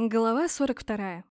Глава 42.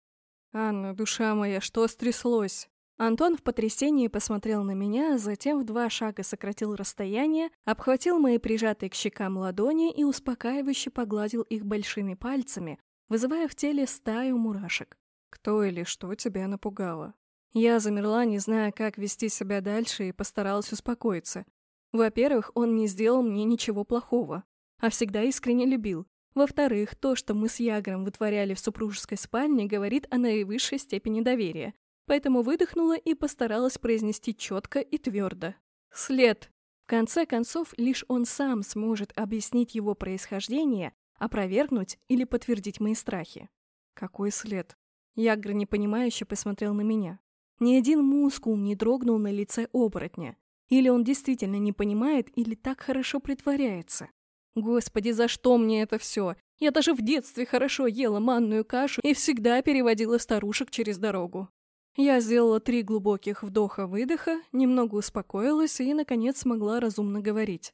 «Анна, душа моя, что стряслось?» Антон в потрясении посмотрел на меня, затем в два шага сократил расстояние, обхватил мои прижатые к щекам ладони и успокаивающе погладил их большими пальцами, вызывая в теле стаю мурашек. «Кто или что тебя напугало?» Я замерла, не зная, как вести себя дальше, и постаралась успокоиться. Во-первых, он не сделал мне ничего плохого, а всегда искренне любил. Во-вторых, то, что мы с Ягром вытворяли в супружеской спальне, говорит о наивысшей степени доверия. Поэтому выдохнула и постаралась произнести четко и твердо. След. В конце концов, лишь он сам сможет объяснить его происхождение, опровергнуть или подтвердить мои страхи. Какой след? Ягр непонимающе посмотрел на меня. Ни один мускул не дрогнул на лице оборотня. Или он действительно не понимает, или так хорошо притворяется. Господи, за что мне это все? Я даже в детстве хорошо ела манную кашу и всегда переводила старушек через дорогу. Я сделала три глубоких вдоха-выдоха, немного успокоилась и, наконец, смогла разумно говорить.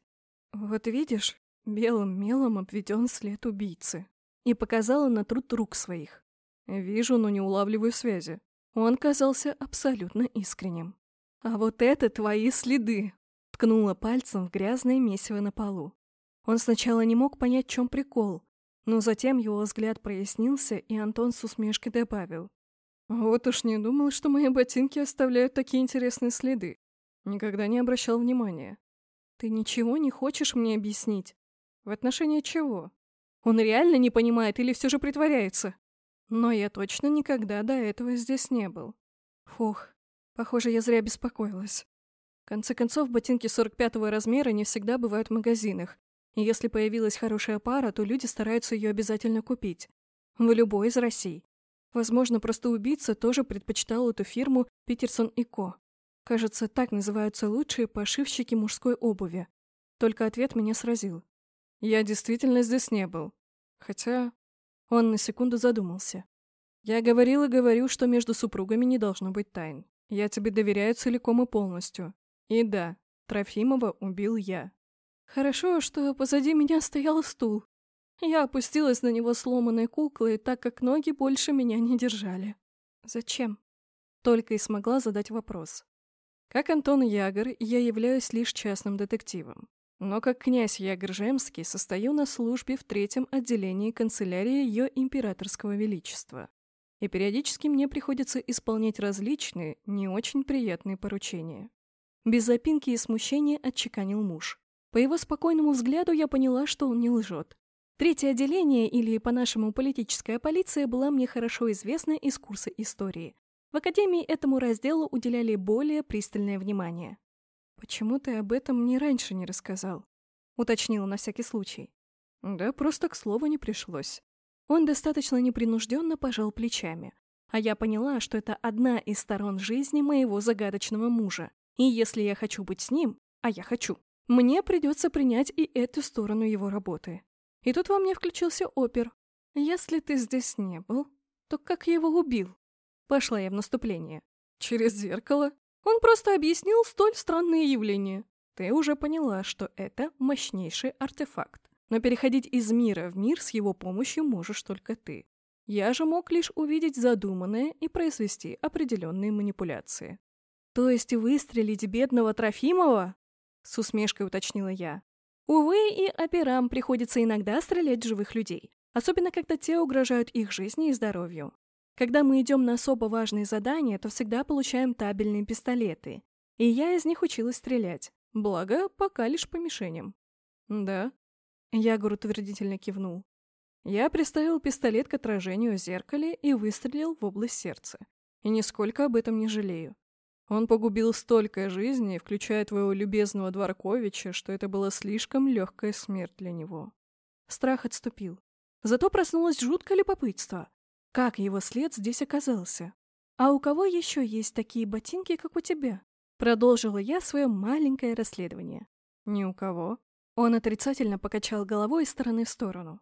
«Вот видишь, белым мелом обведен след убийцы». И показала на труд рук своих. Вижу, но не улавливаю связи. Он казался абсолютно искренним. «А вот это твои следы!» Ткнула пальцем в грязное месиво на полу. Он сначала не мог понять, в чем прикол, но затем его взгляд прояснился, и Антон с усмешкой добавил. «Вот уж не думал, что мои ботинки оставляют такие интересные следы. Никогда не обращал внимания. Ты ничего не хочешь мне объяснить? В отношении чего? Он реально не понимает или все же притворяется? Но я точно никогда до этого здесь не был. Фух, похоже, я зря беспокоилась. В конце концов, ботинки 45-го размера не всегда бывают в магазинах, и если появилась хорошая пара, то люди стараются ее обязательно купить. В любой из России. Возможно, просто убийца тоже предпочитал эту фирму Питерсон и Ко. Кажется, так называются лучшие пошивщики мужской обуви. Только ответ меня сразил. Я действительно здесь не был. Хотя... Он на секунду задумался. Я говорил и говорю, что между супругами не должно быть тайн. Я тебе доверяю целиком и полностью. И да, Трофимова убил я. Хорошо, что позади меня стоял стул. Я опустилась на него сломанной куклой, так как ноги больше меня не держали. Зачем? Только и смогла задать вопрос. Как Антон Ягор, я являюсь лишь частным детективом. Но как князь Ягр-Жемский состою на службе в третьем отделении канцелярии Ее Императорского Величества. И периодически мне приходится исполнять различные, не очень приятные поручения. Без запинки и смущения отчеканил муж. По его спокойному взгляду я поняла, что он не лжет. Третье отделение, или по-нашему политическая полиция, была мне хорошо известна из курса истории. В академии этому разделу уделяли более пристальное внимание. «Почему ты об этом мне раньше не рассказал?» — уточнила на всякий случай. «Да просто к слову не пришлось». Он достаточно непринужденно пожал плечами. А я поняла, что это одна из сторон жизни моего загадочного мужа. И если я хочу быть с ним, а я хочу, мне придется принять и эту сторону его работы. И тут во мне включился опер. Если ты здесь не был, то как я его убил? Пошла я в наступление. Через зеркало. Он просто объяснил столь странные явления. Ты уже поняла, что это мощнейший артефакт. Но переходить из мира в мир с его помощью можешь только ты. Я же мог лишь увидеть задуманное и произвести определенные манипуляции. То есть выстрелить бедного Трофимова? — с усмешкой уточнила я. Увы, и операм приходится иногда стрелять живых людей, особенно когда те угрожают их жизни и здоровью. Когда мы идем на особо важные задания, то всегда получаем табельные пистолеты, и я из них училась стрелять, благо пока лишь по мишеням. «Да?» Ягор утвердительно кивнул. Я приставил пистолет к отражению в зеркале и выстрелил в область сердца. И нисколько об этом не жалею. Он погубил столько жизней, включая твоего любезного Дворковича, что это была слишком легкая смерть для него. Страх отступил. Зато проснулось жуткое любопытство. Как его след здесь оказался? А у кого еще есть такие ботинки, как у тебя? Продолжила я свое маленькое расследование. Ни у кого. Он отрицательно покачал головой из стороны в сторону.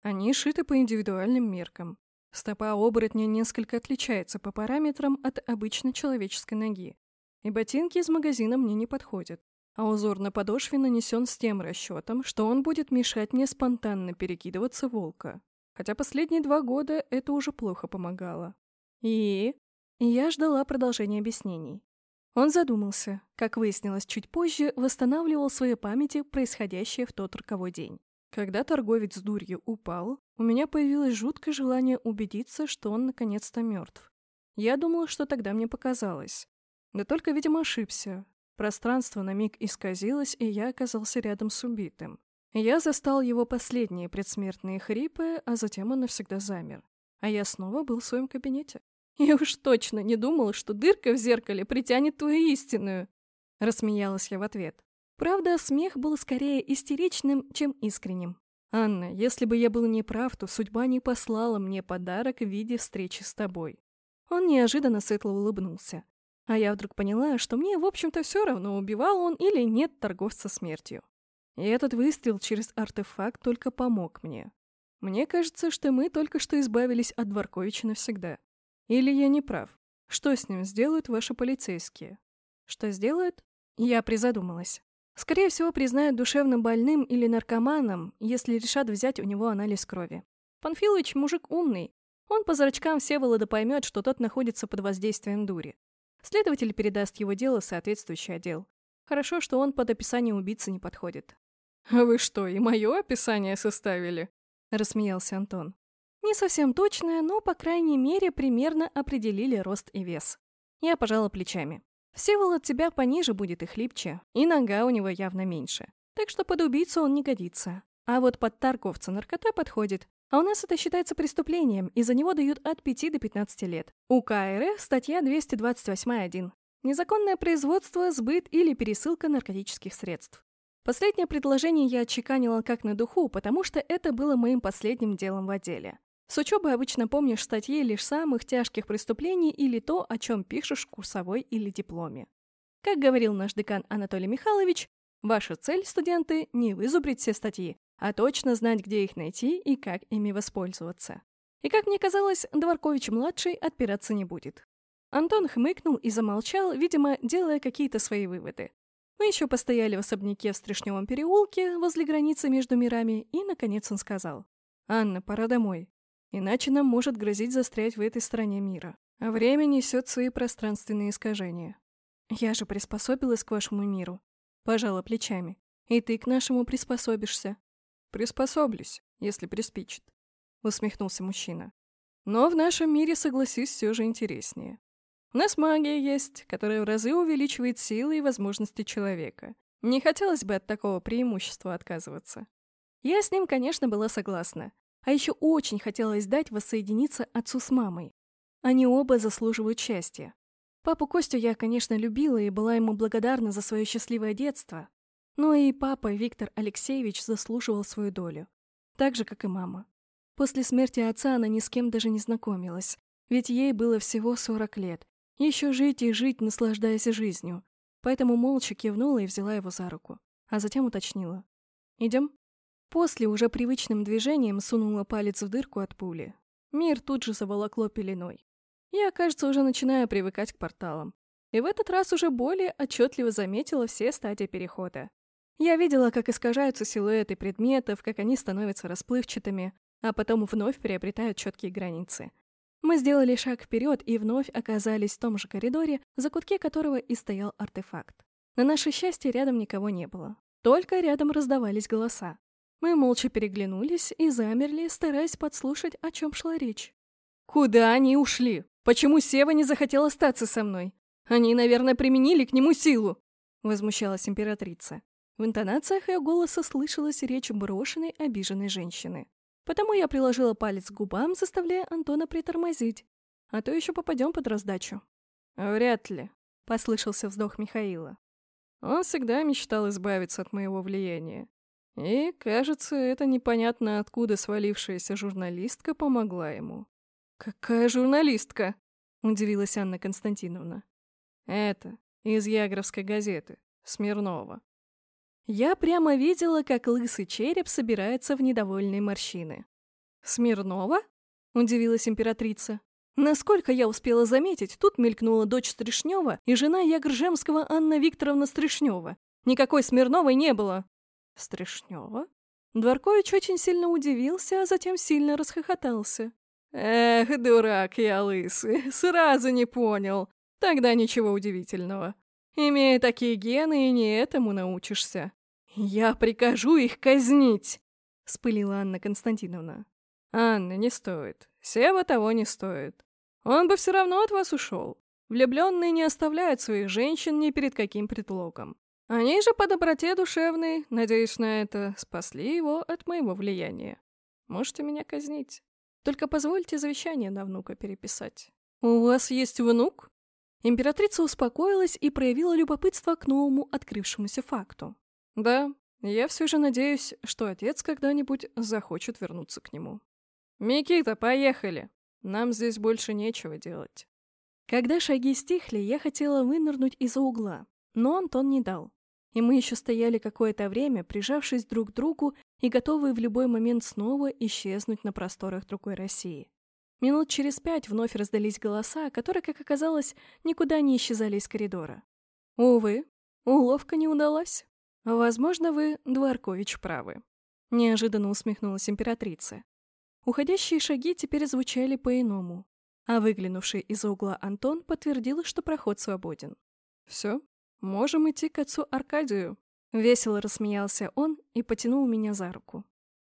Они шиты по индивидуальным меркам. Стопа оборотня несколько отличается по параметрам от обычной человеческой ноги. И ботинки из магазина мне не подходят. А узор на подошве нанесен с тем расчетом, что он будет мешать мне спонтанно перекидываться волка. Хотя последние два года это уже плохо помогало. И... Я ждала продолжения объяснений. Он задумался, как выяснилось чуть позже, восстанавливал в своей памяти происходящее в тот роковой день. Когда торговец с дурью упал, у меня появилось жуткое желание убедиться, что он наконец-то мертв. Я думала, что тогда мне показалось. Да только, видимо, ошибся. Пространство на миг исказилось, и я оказался рядом с убитым. Я застал его последние предсмертные хрипы, а затем он навсегда замер. А я снова был в своем кабинете. Я уж точно не думала, что дырка в зеркале притянет твою истинную. Рассмеялась я в ответ. Правда, смех был скорее истеричным, чем искренним. «Анна, если бы я был неправ, то судьба не послала мне подарок в виде встречи с тобой». Он неожиданно светло улыбнулся. А я вдруг поняла, что мне, в общем-то, все равно, убивал он или нет торговца смертью. И этот выстрел через артефакт только помог мне. Мне кажется, что мы только что избавились от Дворковича навсегда. Или я не прав? Что с ним сделают ваши полицейские? Что сделают? Я призадумалась. Скорее всего, признают душевно больным или наркоманом, если решат взять у него анализ крови. Панфилович мужик умный. Он по зрачкам Всеволода поймет, что тот находится под воздействием дури. Следователь передаст его дело в соответствующий отдел. Хорошо, что он под описание убийцы не подходит. «А вы что, и мое описание составили?» – рассмеялся Антон. Не совсем точное, но, по крайней мере, примерно определили рост и вес. Я пожала плечами. Всеволод тебя пониже будет и хлипче, и нога у него явно меньше. Так что под убийцу он не годится. А вот под торговца наркотой подходит. А у нас это считается преступлением, и за него дают от 5 до 15 лет. У КРФ статья 228.1. Незаконное производство, сбыт или пересылка наркотических средств. Последнее предложение я отчеканила как на духу, потому что это было моим последним делом в отделе. С учебой обычно помнишь статьи лишь самых тяжких преступлений или то, о чем пишешь в курсовой или дипломе. Как говорил наш декан Анатолий Михайлович, ваша цель, студенты, не вызубрить все статьи, а точно знать, где их найти и как ими воспользоваться. И, как мне казалось, Дворкович-младший отпираться не будет. Антон хмыкнул и замолчал, видимо, делая какие-то свои выводы. Мы еще постояли в особняке в Стришневом переулке, возле границы между мирами, и, наконец, он сказал. «Анна, пора домой. Иначе нам может грозить застрять в этой стране мира. А время несет свои пространственные искажения. Я же приспособилась к вашему миру. Пожала плечами. И ты к нашему приспособишься. Приспособлюсь, если приспичит. Усмехнулся мужчина. Но в нашем мире, согласись, все же интереснее. У нас магия есть, которая в разы увеличивает силы и возможности человека. Не хотелось бы от такого преимущества отказываться. Я с ним, конечно, была согласна. А еще очень хотелось дать воссоединиться отцу с мамой. Они оба заслуживают счастья. Папу Костю я, конечно, любила и была ему благодарна за свое счастливое детство. Но и папа Виктор Алексеевич заслуживал свою долю. Так же, как и мама. После смерти отца она ни с кем даже не знакомилась, ведь ей было всего 40 лет. Еще жить и жить, наслаждаясь жизнью. Поэтому молча кивнула и взяла его за руку. А затем уточнила. «Идем?» После уже привычным движением сунула палец в дырку от пули. Мир тут же заволокло пеленой. Я, кажется, уже начинаю привыкать к порталам. И в этот раз уже более отчетливо заметила все стадии перехода. Я видела, как искажаются силуэты предметов, как они становятся расплывчатыми, а потом вновь приобретают четкие границы. Мы сделали шаг вперед и вновь оказались в том же коридоре, в закутке которого и стоял артефакт. На наше счастье рядом никого не было. Только рядом раздавались голоса. Мы молча переглянулись и замерли, стараясь подслушать, о чем шла речь. «Куда они ушли? Почему Сева не захотел остаться со мной? Они, наверное, применили к нему силу!» Возмущалась императрица. В интонациях ее голоса слышалась речь брошенной, обиженной женщины. Потому я приложила палец к губам, заставляя Антона притормозить. А то еще попадем под раздачу. «Вряд ли», — послышался вздох Михаила. «Он всегда мечтал избавиться от моего влияния. И, кажется, эта непонятно откуда свалившаяся журналистка помогла ему. «Какая журналистка?» – удивилась Анна Константиновна. «Это, из Ягровской газеты, Смирнова». Я прямо видела, как лысый череп собирается в недовольные морщины. «Смирнова?» – удивилась императрица. Насколько я успела заметить, тут мелькнула дочь Стришнева и жена Ягржемского Анна Викторовна Стришнева. Никакой Смирновой не было. «Стришнева?» — Дворкович очень сильно удивился, а затем сильно расхохотался. «Эх, дурак я лысый, сразу не понял. Тогда ничего удивительного. Имея такие гены, и не этому научишься. Я прикажу их казнить!» — спылила Анна Константиновна. «Анна, не стоит. Сева того не стоит. Он бы все равно от вас ушел. Влюбленные не оставляют своих женщин ни перед каким предлогом. Они же по доброте душевной, надеюсь на это, спасли его от моего влияния. Можете меня казнить. Только позвольте завещание на внука переписать. У вас есть внук? Императрица успокоилась и проявила любопытство к новому открывшемуся факту. Да, я все же надеюсь, что отец когда-нибудь захочет вернуться к нему. «Микита, поехали! Нам здесь больше нечего делать». Когда шаги стихли, я хотела вынырнуть из-за угла, но Антон не дал. И мы еще стояли какое-то время, прижавшись друг к другу и готовые в любой момент снова исчезнуть на просторах другой России. Минут через пять вновь раздались голоса, которые, как оказалось, никуда не исчезали из коридора. Увы, уловка не удалась. Возможно, вы, Дворкович, правы. Неожиданно усмехнулась императрица. Уходящие шаги теперь звучали по-иному, а выглянувший из-за угла Антон подтвердил, что проход свободен. «Все, можем идти к отцу Аркадию», — весело рассмеялся он и потянул меня за руку.